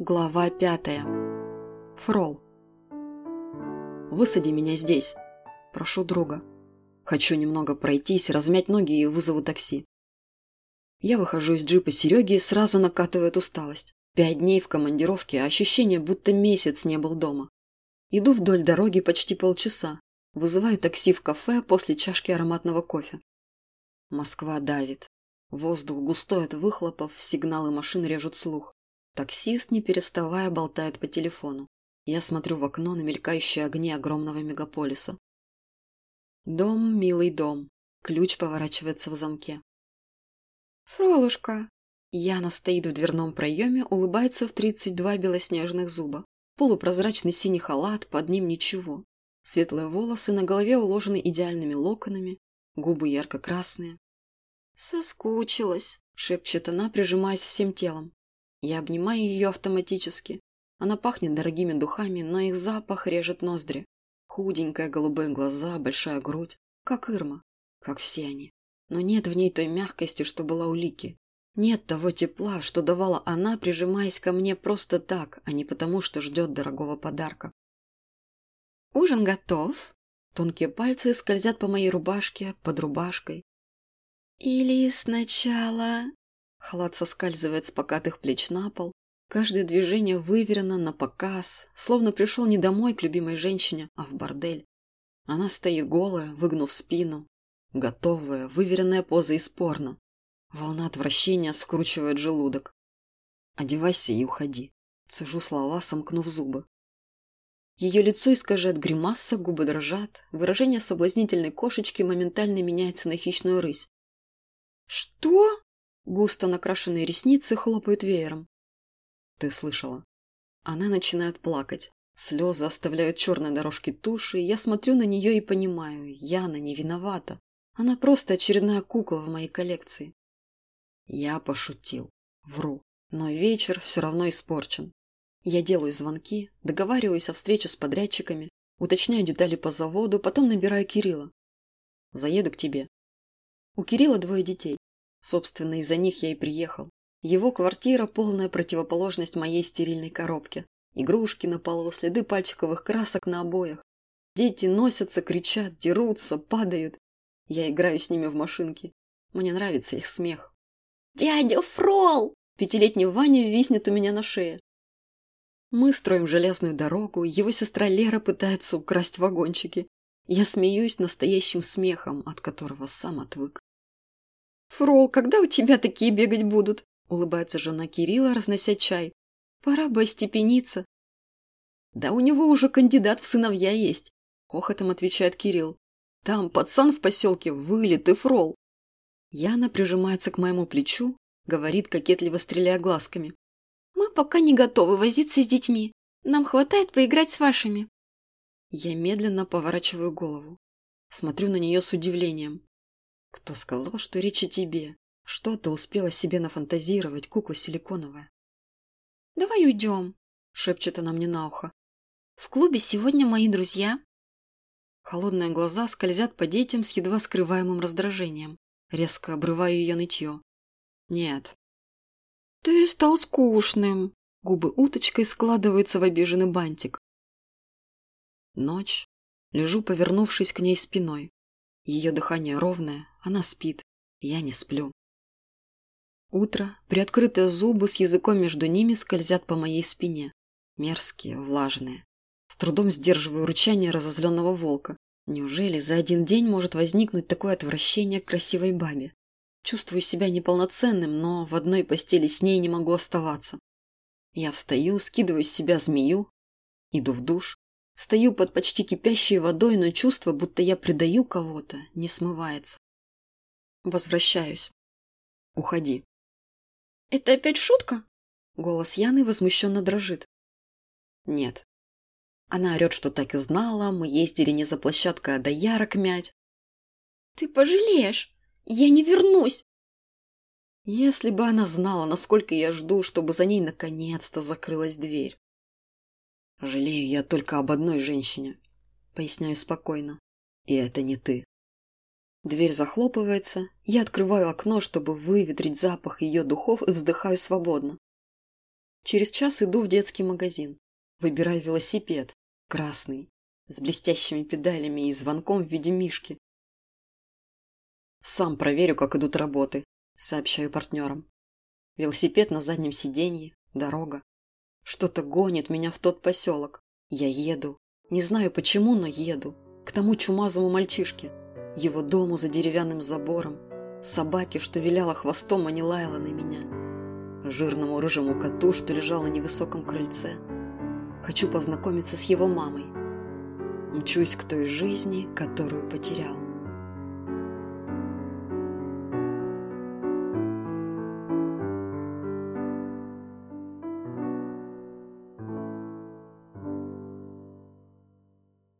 Глава пятая. Фрол. «Высади меня здесь. Прошу друга. Хочу немного пройтись, размять ноги и вызову такси». Я выхожу из джипа Сереги и сразу накатывает усталость. Пять дней в командировке, а ощущение, будто месяц не был дома. Иду вдоль дороги почти полчаса. Вызываю такси в кафе после чашки ароматного кофе. Москва давит. Воздух густой от выхлопов, сигналы машин режут слух. Таксист, не переставая, болтает по телефону. Я смотрю в окно на мелькающие огни огромного мегаполиса. Дом, милый дом. Ключ поворачивается в замке. «Фролушка!» Яна стоит в дверном проеме, улыбается в тридцать два белоснежных зуба. Полупрозрачный синий халат, под ним ничего. Светлые волосы на голове уложены идеальными локонами, губы ярко-красные. «Соскучилась», — шепчет она, прижимаясь всем телом. Я обнимаю ее автоматически. Она пахнет дорогими духами, но их запах режет ноздри. Худенькая, голубые глаза, большая грудь. Как Ирма. Как все они. Но нет в ней той мягкости, что была у Лики. Нет того тепла, что давала она, прижимаясь ко мне просто так, а не потому, что ждет дорогого подарка. «Ужин готов?» Тонкие пальцы скользят по моей рубашке, под рубашкой. «Или сначала...» Халат соскальзывает с покатых плеч на пол. Каждое движение выверено на показ, словно пришел не домой к любимой женщине, а в бордель. Она стоит голая, выгнув спину, готовая, выверенная поза из порно. Волна отвращения скручивает желудок. «Одевайся и уходи», – цежу слова, сомкнув зубы. Ее лицо искажает гримаса, губы дрожат, выражение соблазнительной кошечки моментально меняется на хищную рысь. «Что?» Густо накрашенные ресницы хлопают веером. Ты слышала. Она начинает плакать. Слезы оставляют черные дорожки туши, и я смотрю на нее и понимаю, Яна не виновата. Она просто очередная кукла в моей коллекции. Я пошутил. Вру. Но вечер все равно испорчен. Я делаю звонки, договариваюсь о встрече с подрядчиками, уточняю детали по заводу, потом набираю Кирилла. Заеду к тебе. У Кирилла двое детей. Собственно, из-за них я и приехал. Его квартира – полная противоположность моей стерильной коробке. Игрушки на полу, следы пальчиковых красок на обоях. Дети носятся, кричат, дерутся, падают. Я играю с ними в машинки. Мне нравится их смех. «Дядя Фрол!» Пятилетний Ваня виснет у меня на шее. Мы строим железную дорогу, его сестра Лера пытается украсть вагончики. Я смеюсь настоящим смехом, от которого сам отвык. «Фрол, когда у тебя такие бегать будут?» – улыбается жена Кирилла, разнося чай. «Пора бы остепениться». «Да у него уже кандидат в сыновья есть», – хохотом отвечает Кирилл. «Там пацан в поселке вылет и фрол». Яна прижимается к моему плечу, говорит, кокетливо стреляя глазками. «Мы пока не готовы возиться с детьми. Нам хватает поиграть с вашими». Я медленно поворачиваю голову. Смотрю на нее с удивлением. Кто сказал, что речь о тебе? Что ты успела себе нафантазировать, кукла силиконовая? Давай уйдем, шепчет она мне на ухо. В клубе сегодня мои друзья. Холодные глаза скользят по детям с едва скрываемым раздражением. Резко обрываю ее нытье. Нет. Ты стал скучным. Губы уточкой складываются в обиженный бантик. Ночь. Лежу, повернувшись к ней спиной. Ее дыхание ровное, она спит. Я не сплю. Утро, приоткрытые зубы с языком между ними скользят по моей спине. Мерзкие, влажные. С трудом сдерживаю рычание разозленного волка. Неужели за один день может возникнуть такое отвращение к красивой бабе? Чувствую себя неполноценным, но в одной постели с ней не могу оставаться. Я встаю, скидываю с себя змею, иду в душ, Стою под почти кипящей водой, но чувство, будто я предаю кого-то, не смывается. Возвращаюсь. Уходи. Это опять шутка? Голос Яны возмущенно дрожит. Нет. Она орет, что так и знала, мы ездили не за площадкой, а до ярок мять. Ты пожалеешь. Я не вернусь. Если бы она знала, насколько я жду, чтобы за ней наконец-то закрылась дверь. Жалею я только об одной женщине. Поясняю спокойно. И это не ты. Дверь захлопывается, я открываю окно, чтобы выветрить запах ее духов и вздыхаю свободно. Через час иду в детский магазин. Выбираю велосипед. Красный. С блестящими педалями и звонком в виде мишки. Сам проверю, как идут работы. Сообщаю партнерам. Велосипед на заднем сиденье. Дорога. Что-то гонит меня в тот поселок. Я еду. Не знаю почему, но еду. К тому чумазому мальчишке. Его дому за деревянным забором. Собаке, что виляла хвостом, а не лаяла на меня. Жирному рыжему коту, что лежал на невысоком крыльце. Хочу познакомиться с его мамой. Мчусь к той жизни, которую потерял.